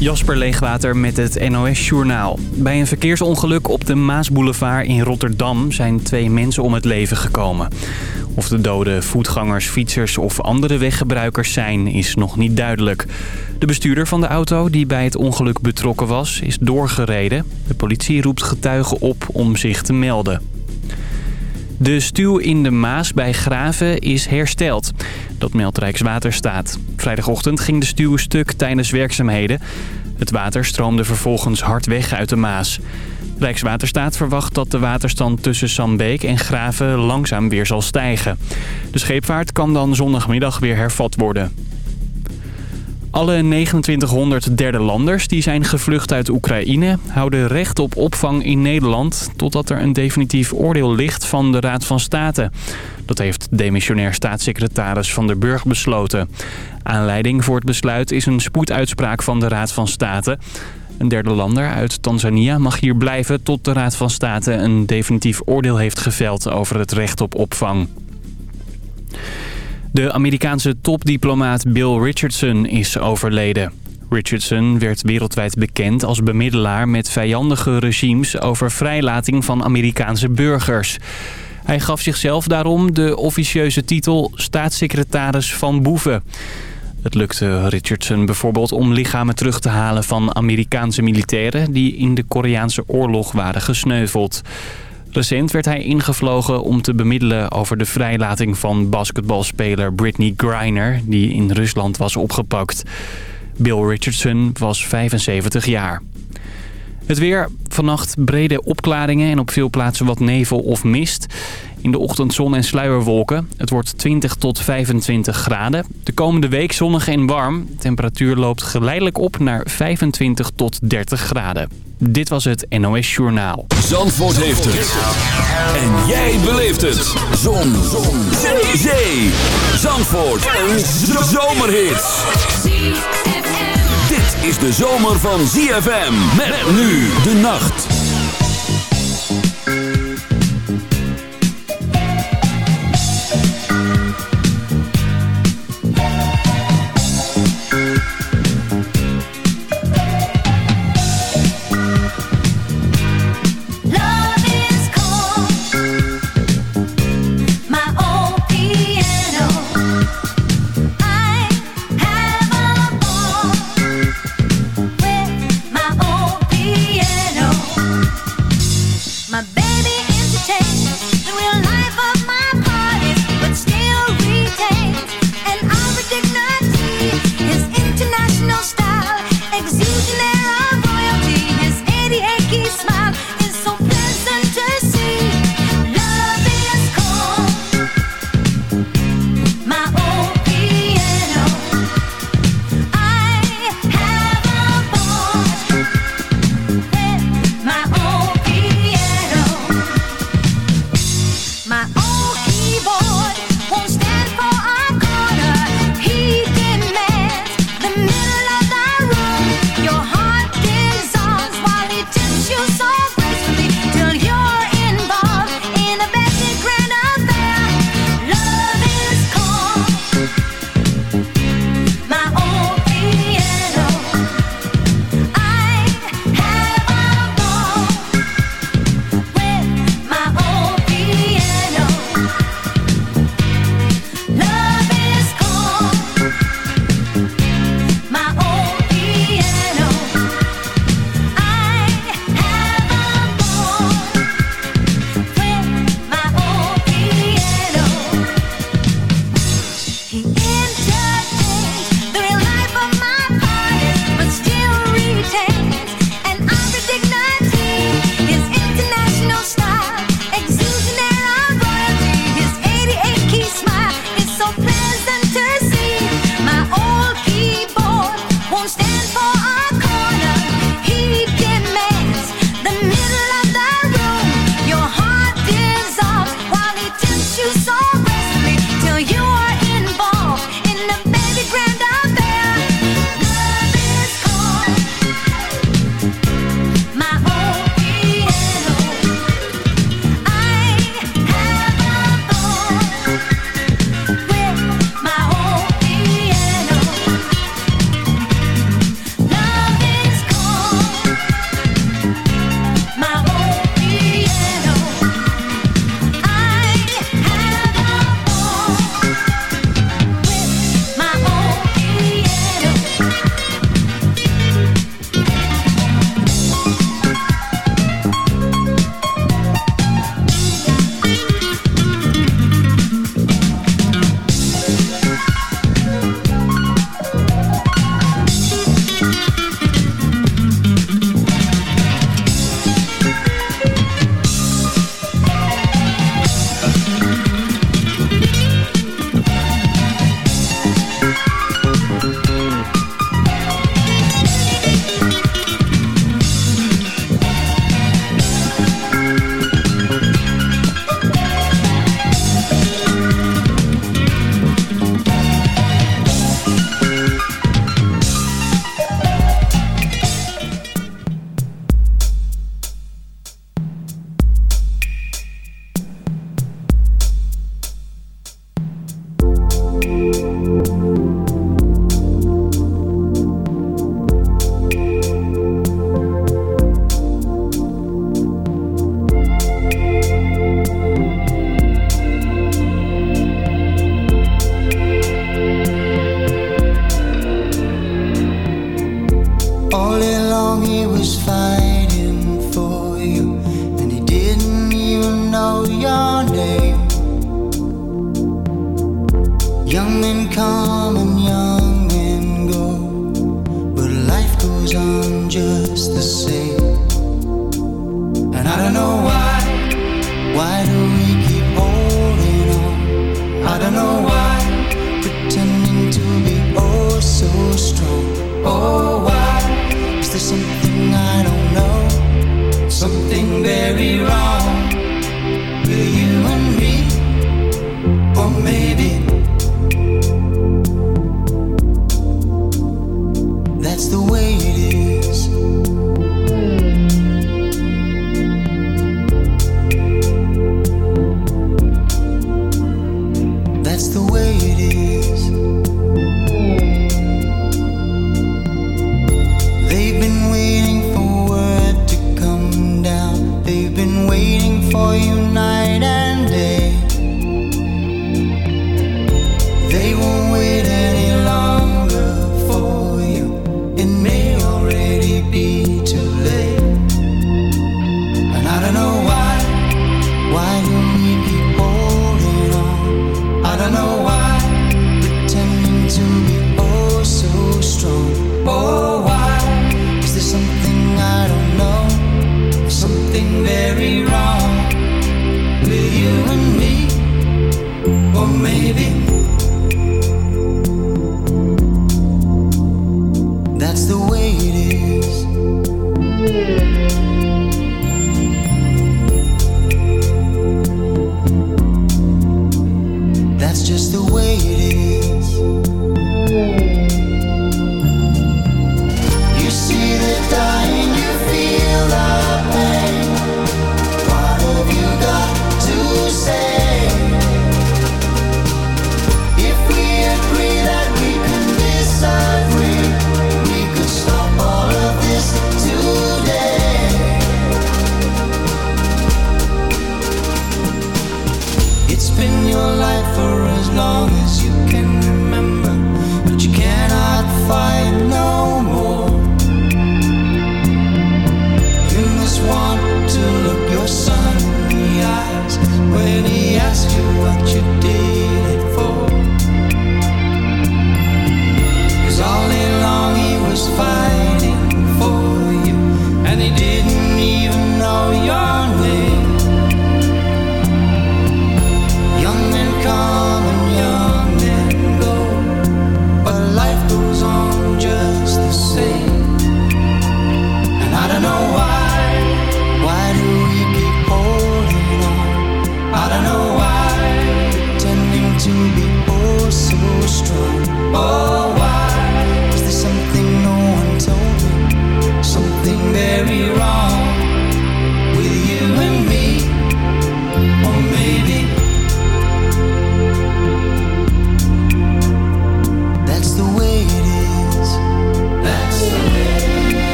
Jasper Leegwater met het NOS Journaal. Bij een verkeersongeluk op de Maasboulevard in Rotterdam zijn twee mensen om het leven gekomen. Of de doden voetgangers, fietsers of andere weggebruikers zijn, is nog niet duidelijk. De bestuurder van de auto die bij het ongeluk betrokken was, is doorgereden. De politie roept getuigen op om zich te melden. De stuw in de Maas bij Graven is hersteld. Dat meldt Rijkswaterstaat. Vrijdagochtend ging de stuw stuk tijdens werkzaamheden. Het water stroomde vervolgens hard weg uit de Maas. Rijkswaterstaat verwacht dat de waterstand tussen Sambeek en Graven langzaam weer zal stijgen. De scheepvaart kan dan zondagmiddag weer hervat worden. Alle 2900 derde landers die zijn gevlucht uit Oekraïne houden recht op opvang in Nederland... totdat er een definitief oordeel ligt van de Raad van State. Dat heeft demissionair staatssecretaris Van der Burg besloten. Aanleiding voor het besluit is een spoeduitspraak van de Raad van State... Een derde lander uit Tanzania mag hier blijven tot de Raad van State een definitief oordeel heeft geveld over het recht op opvang. De Amerikaanse topdiplomaat Bill Richardson is overleden. Richardson werd wereldwijd bekend als bemiddelaar met vijandige regimes over vrijlating van Amerikaanse burgers. Hij gaf zichzelf daarom de officieuze titel staatssecretaris van boeven. Het lukte Richardson bijvoorbeeld om lichamen terug te halen van Amerikaanse militairen... die in de Koreaanse oorlog waren gesneuveld. Recent werd hij ingevlogen om te bemiddelen over de vrijlating van basketbalspeler Britney Griner... die in Rusland was opgepakt. Bill Richardson was 75 jaar. Het weer, vannacht brede opklaringen en op veel plaatsen wat nevel of mist. In de ochtend zon en sluierwolken. Het wordt 20 tot 25 graden. De komende week zonnig en warm. De temperatuur loopt geleidelijk op naar 25 tot 30 graden. Dit was het NOS Journaal. Zandvoort heeft het. En jij beleeft het. Zon. zon. Zee. Zee. Zandvoort. Een zomerhit. Dit is de zomer van ZFM. Met nu de nacht.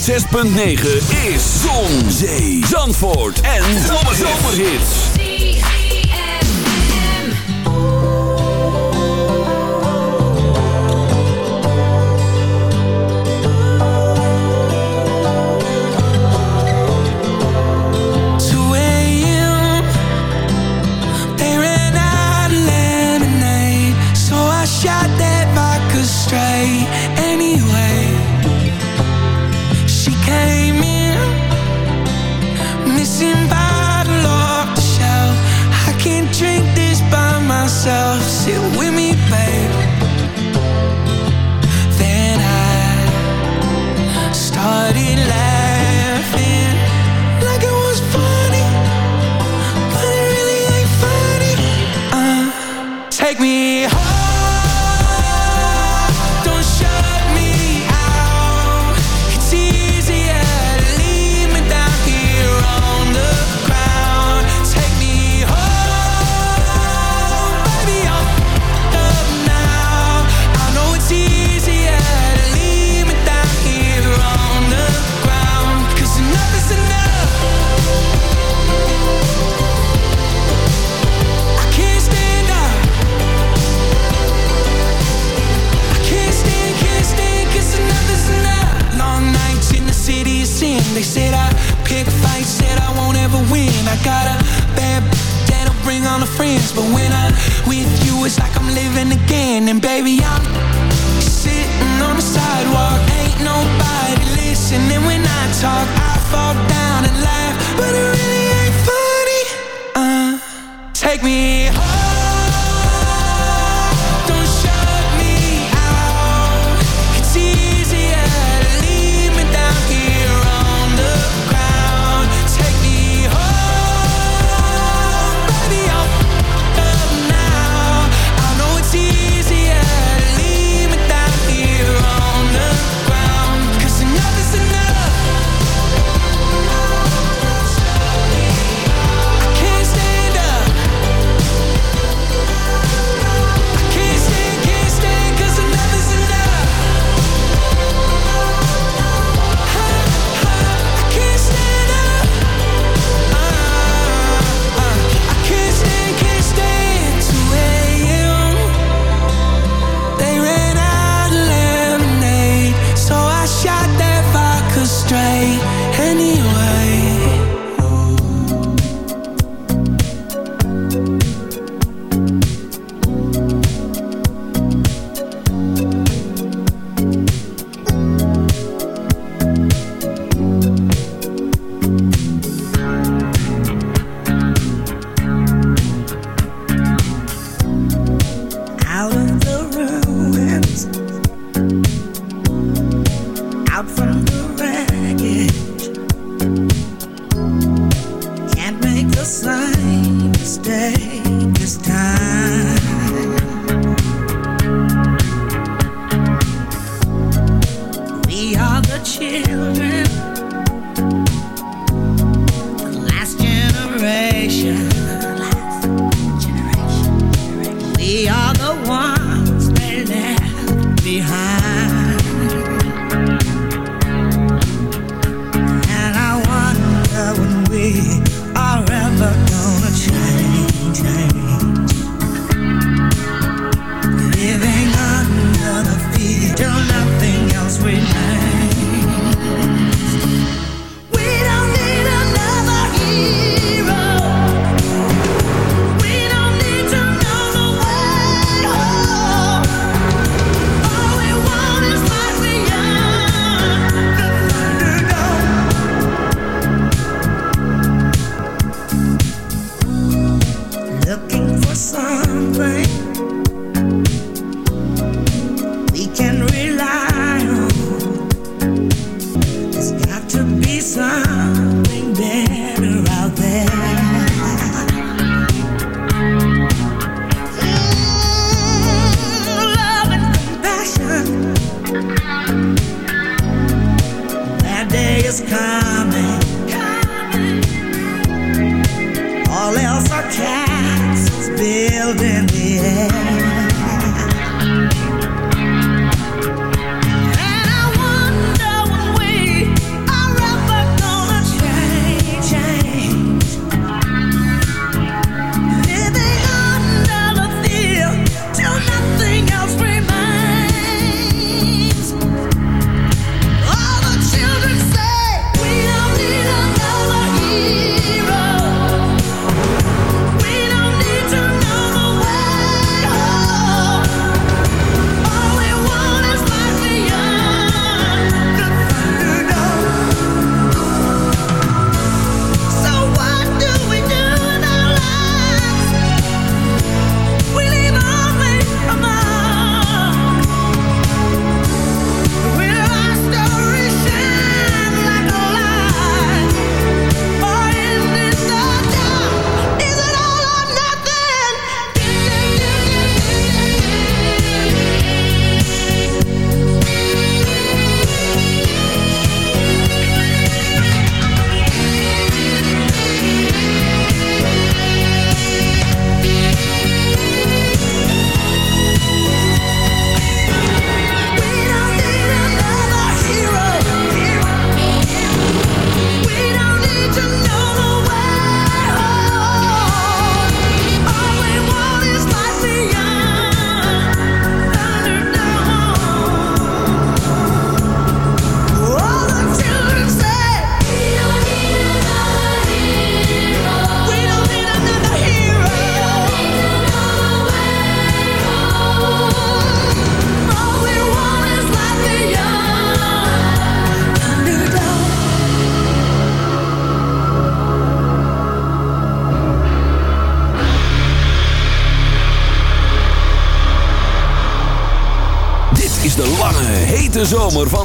106.9 is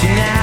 tonight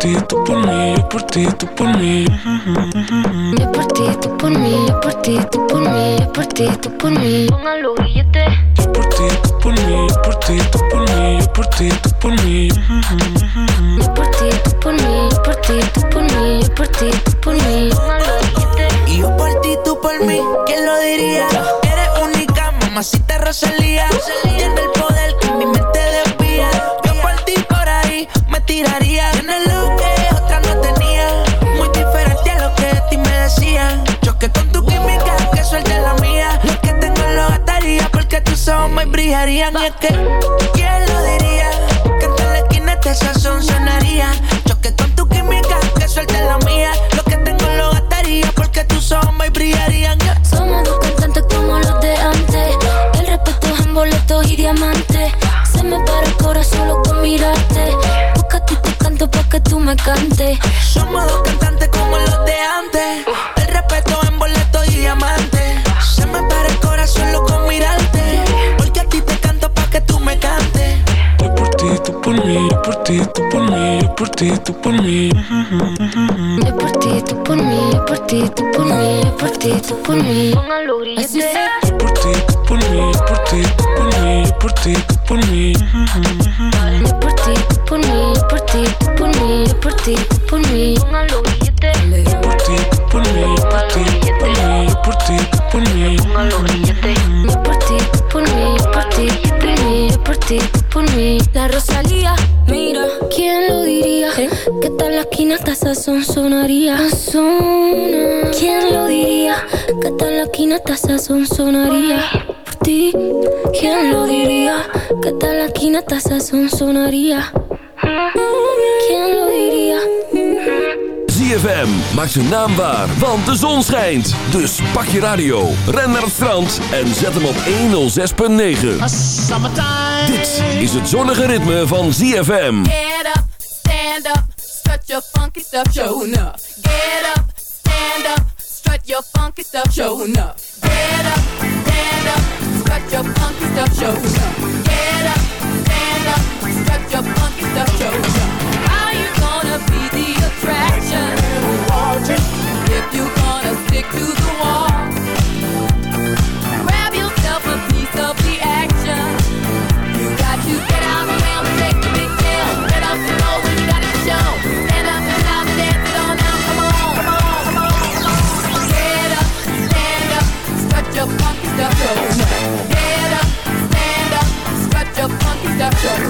ti, tú por mí, yo por ti, tú por mí. Yo por ti, tú por mí, yo por ti, tú por mí, yo por ti, tú por mí. Pongan los grilletes. Yo por ti, tú por mí, yo por ti, tú por mí, yo por ti, tú por mí. Yo por ti, tú por mí, yo por ti, tú por mí, yo por ti, tú por mí. Pongan los. Y yo por ti, tú por mí. ¿Quién lo diría? Eres única, mamacita Rosalía. Tiene el poder ojos me brillarían. Y es que, ¿quién lo diría? Que en la esquina este sazón sonaría. Choque con tu química, que suelte la mía. Lo que tengo lo gastaría porque tus ojos me brillarían. Somos dos cantantes como los de antes. El respeto es en boletos y diamantes. Se me para el corazón solo con mirarte. Porque a ti te canto pa' que tú me cantes. Somos dos cantantes ti, tú por mí. Yo por ti, tú por mí, yo por ti, tú por mí, yo por ti, tú por mí. Los grilletes. Yo por ti, tú por mí, yo por ti, tú por mí, yo por ti, tú por mí. Yo por ti, tú por mí, yo por ti, tú por mí, yo por ti, tú por mí. Yo por ti, tú por mí, yo por ti, tú por mí, yo por ti, tú por mí. Yo por ti, tú por mí, yo por ti, tú por mí, yo por ti, tú por mí. La Rosalía, mira, ¿quién lo diría? Que tal la esquina hasta sazón sonaría. Sazona. ¿Quién lo diría? Que tal la esquina hasta sazón sonaría. Por ti, ¿quién lo diría? Que tal la esquina hasta sazón sonaría. ¿Quién lo diría? ZFM maakt zijn naam waar, want de zon schijnt. Dus pak je radio, ren naar het strand en zet hem op 106.9. Dit is het zonnige ritme van ZFM. Up, stand up, strut your funky stuff, showing up. Get up, stand up, strut your funky stuff, showing up. Get up, stand up, strut your funky stuff, showing up. Get up, stand up, strut your funky stuff, showing up. How you gonna be the attraction? If you gonna stick to Show. Get up, stand up, strut your funky stuff. Show.